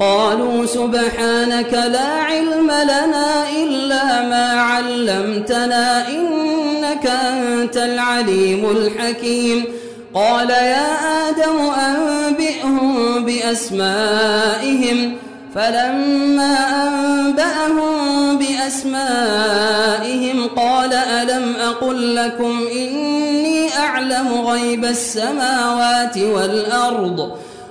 قالوا سبحانك لا علم لنا إلا ما علمتنا إنك أنت العليم الحكيم. قال يا آدم أنبئهم بأسمائهم. فلما أنبأهم بأسمائهم قال ألم أقل لكم إني أعلم غيب السماوات والأرض؟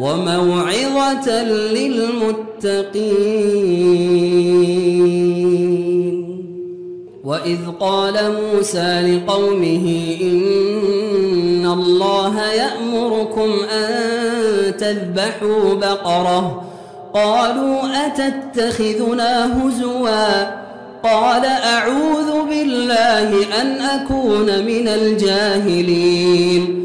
وموعظة للمتقين. وإذ قال موسى لقومه إن الله يأمركم أن تذبحوا بقرة. قالوا أتتخذنا هزوا؟ قال أعوذ بالله أن أكون من الجاهلين.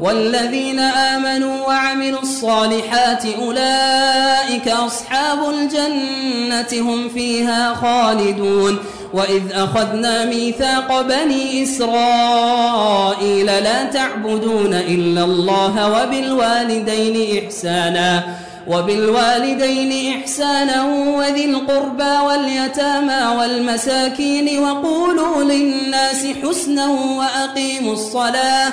والذين آمنوا وعملوا الصالحات أولئك أصحاب الجنة هم فيها خالدون وإذ أخذنا ميثاق بني إسرائيل لا تعبدون إلا الله وبالوالدين إحسانا وبالوالدين إحسانا وذي القربى واليتامى والمساكين وقولوا للناس حسنا وأقيموا الصلاة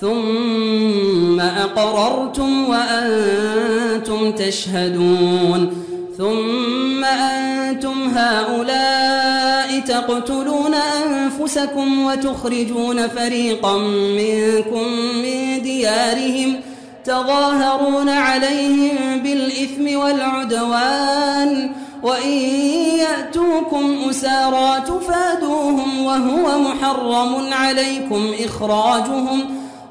ثم أقررتم وأنتم تشهدون ثم أنتم هؤلاء تقتلون أنفسكم وتخرجون فريقا منكم من ديارهم تظاهرون عليهم بالإثم والعدوان وإن يأتوكم أسارى تفادوهم وهو محرم عليكم إخراجهم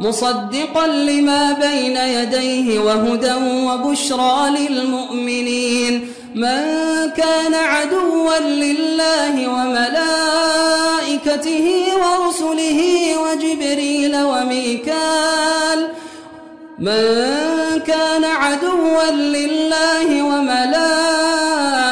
مصدقا لما بين يديه وهدى وبشرى للمؤمنين. من كان عدوا لله وملائكته ورسله وجبريل وميكال. من كان عدوا لله وملائكته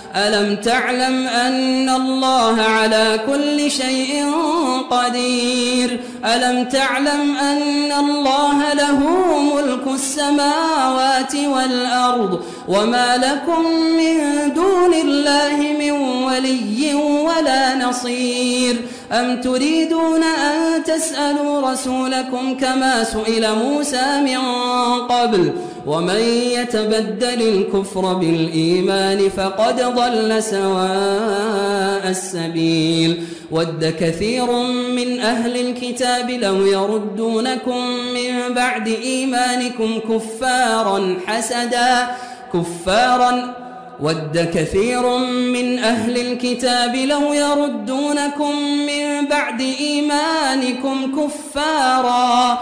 ألم تعلم أن الله على كل شيء قدير؟ ألم تعلم أن الله له ملك السماوات والأرض وما لكم من دون الله من ولي ولا نصير؟ أم تريدون أن تسألوا رسولكم كما سئل موسى من قبل؟ ومن يتبدل الكفر بالإيمان فقد ضل سواء السبيل. ود كثير من أهل الكتاب لو يردونكم من بعد إيمانكم كفارا حسدا كفارا. ود كثير من أهل الكتاب لو يردونكم من بعد إيمانكم كفارا.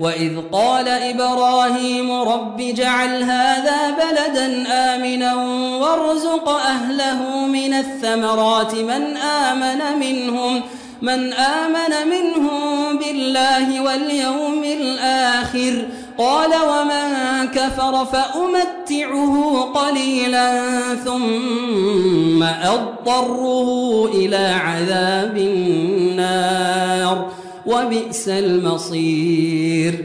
وإذ قال إبراهيم رب جعل هذا بلدا آمنا وارزق أهله من الثمرات من آمن منهم من آمن منهم بالله واليوم الآخر. قال ومن كفر فأمتعه قليلا ثم أضطره إلى عذاب النار. وبئس المصير.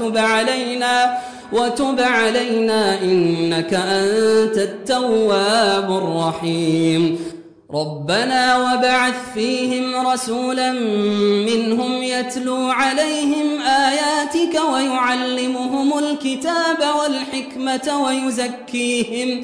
وتب علينا وتب علينا إنك أنت التواب الرحيم. ربنا وبعث فيهم رسولا منهم يتلو عليهم آياتك ويعلمهم الكتاب والحكمة ويزكيهم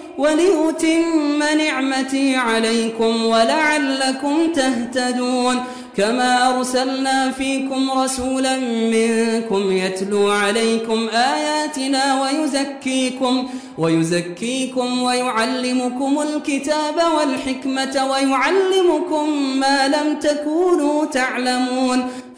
ولأتم نعمتي عليكم ولعلكم تهتدون. كما أرسلنا فيكم رسولا منكم يتلو عليكم آياتنا ويزكيكم ويزكيكم ويعلمكم الكتاب والحكمة ويعلمكم ما لم تكونوا تعلمون.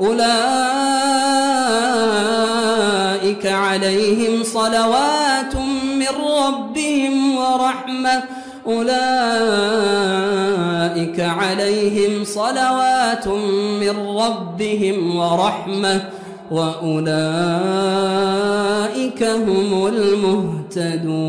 أولئك عليهم صلوات من ربهم ورحمة. أولئك عليهم صلوات من ربهم ورحمة. وأولئك هم المهتدون.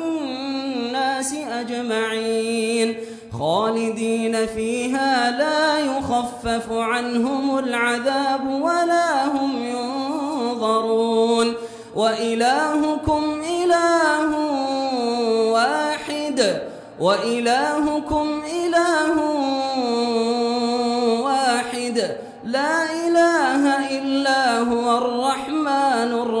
أجمعين. خالدين فيها لا يخفف عنهم العذاب ولا هم ينظرون. وإلهكم إله واحد. وإلهكم إله واحد. لا إله إلا هو الرحمن الرحيم.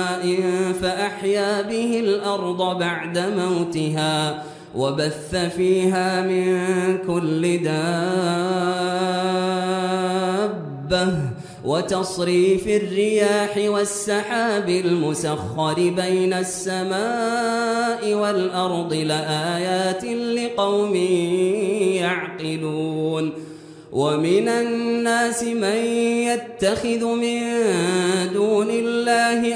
فأحيا به الأرض بعد موتها وبث فيها من كل دابة وتصريف الرياح والسحاب المسخر بين السماء والأرض لآيات لقوم يعقلون ومن الناس من يتخذ من دون الله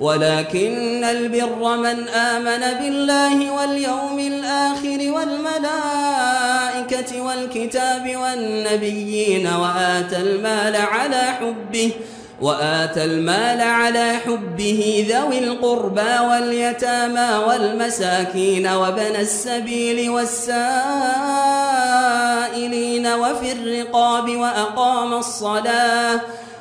ولكن البر من آمن بالله واليوم الآخر والملائكة والكتاب والنبيين وآتى المال على حبه وآتى المال على حبه ذوي القربى واليتامى والمساكين وبن السبيل والسائلين وفي الرقاب وأقام الصلاة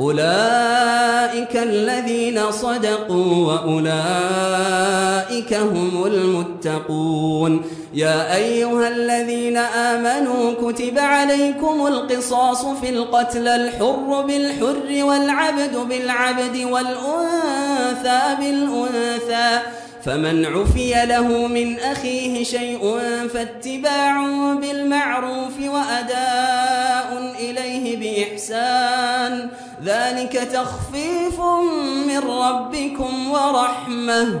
أولئك الذين صدقوا وأولئك هم المتقون. يا أيها الذين آمنوا كتب عليكم القصاص في القتل الحر بالحر والعبد بالعبد والأنثى بالأنثى. فمن عفي له من أخيه شيء فاتباع بالمعروف وأداء إليه بإحسان. ذلك تخفيف من ربكم ورحمة.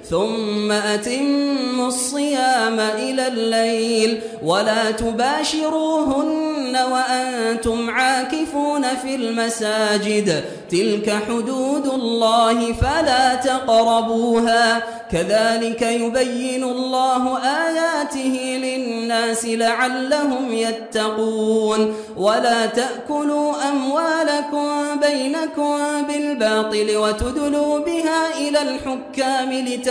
ثم أتموا الصيام إلى الليل ولا تباشروهن وأنتم عاكفون في المساجد. تلك حدود الله فلا تقربوها. كذلك يبين الله آياته للناس لعلهم يتقون. ولا تأكلوا أموالكم بينكم بالباطل وتدلوا بها إلى الحكام لتأكلوا,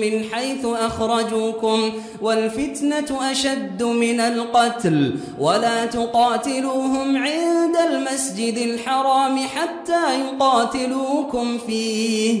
من حيث أخرجوكم والفتنة أشد من القتل ولا تقاتلوهم عند المسجد الحرام حتى يقاتلوكم فيه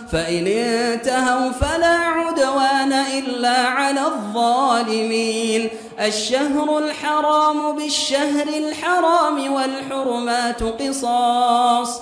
فإن انتهوا فلا عدوان إلا على الظالمين. الشهر الحرام بالشهر الحرام والحرمات قصاص.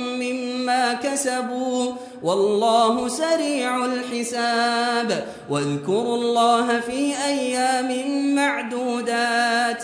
كسبوا والله سريع الحساب. واذكروا الله في أيام معدودات.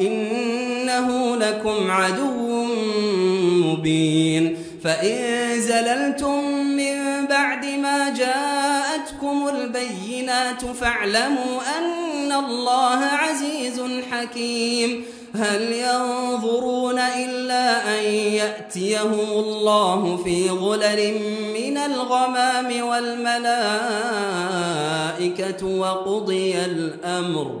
إنه لكم عدو مبين. فإن زللتم من بعد ما جاءتكم البينات فاعلموا أن الله عزيز حكيم. هل ينظرون إلا أن يأتيهم الله في غلل من الغمام والملائكة وقضي الأمر.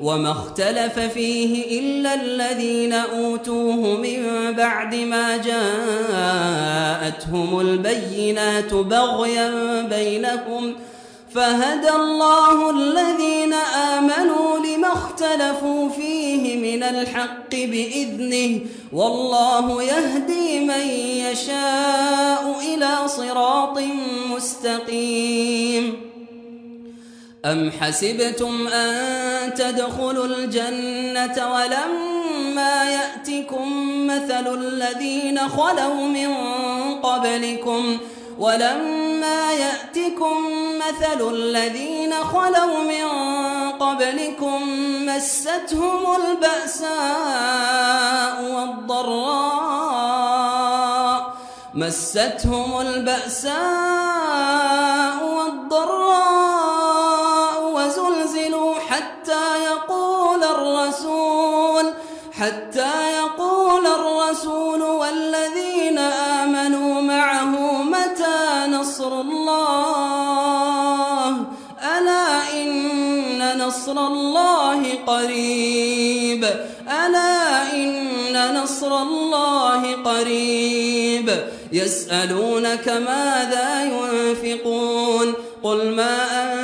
وما اختلف فيه إلا الذين أوتوه من بعد ما جاءتهم البينات بغيا بينهم فهدى الله الذين آمنوا لما اختلفوا فيه من الحق بإذنه والله يهدي من يشاء إلى صراط مستقيم أم حسبتم أن تدخلوا الجنة ولما يأتكم مثل الذين خلوا من قبلكم ولما يأتكم مثل الذين خلوا من قبلكم مستهم البأساء والضراء مستهم البأساء والضراء حتى يقول الرسول حتى يقول الرسول والذين آمنوا معه متى نصر الله؟ ألا إن نصر الله قريب؟ ألا إن نصر الله قريب؟ يسألونك ماذا ينفقون؟ قل ما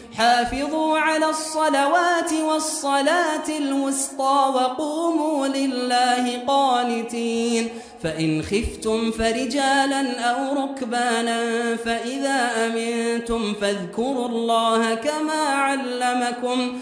حافظوا على الصلوات والصلاة الوسطى وقوموا لله قانتين. فإن خفتم فرجالا أو ركبانا فإذا أمنتم فاذكروا الله كما علمكم.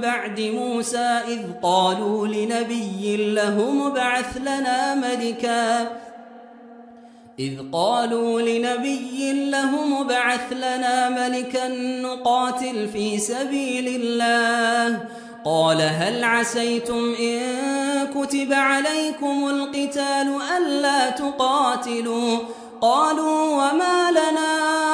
بعد موسى إذ قالوا لنبي له مبعث لنا ملكا. إذ قالوا لنبي له مبعث لنا ملكا نقاتل في سبيل الله. قال هل عسيتم إن كتب عليكم القتال ألا تقاتلوا؟ قالوا وما لنا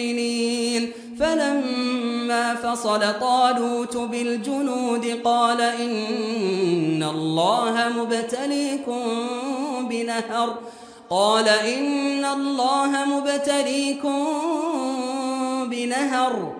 مؤمنين فلما فصل طالوت بالجنود قال إن الله مبتليكم بنهر. قال إن الله مبتليكم بنهر.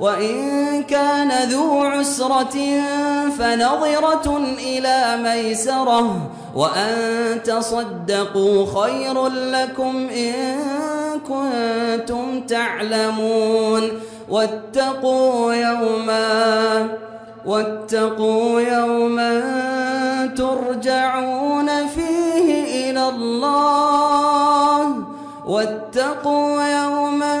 وإن كان ذو عسرة فنظرة إلى ميسرة وأن تصدقوا خير لكم إن كنتم تعلمون واتقوا يوما واتقوا يوما ترجعون فيه إلى الله واتقوا يوما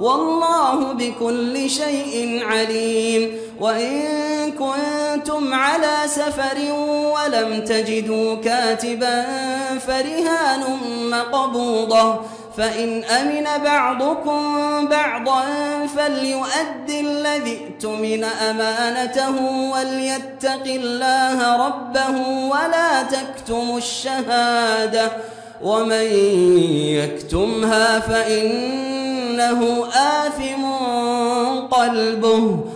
والله بكل شيء عليم. وإن كنتم على سفر ولم تجدوا كاتبا فرهان مقبوضة. فإن أمن بعضكم بعضا فليؤد الذي ائتمن أمانته وليتق الله ربه ولا تكتموا الشهادة. ومن يكتمها فإنه آثم قلبه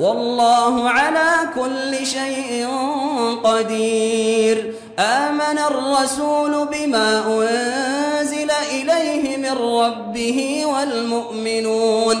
والله على كل شيء قدير. آمن الرسول بما أنزل إليه من ربه والمؤمنون.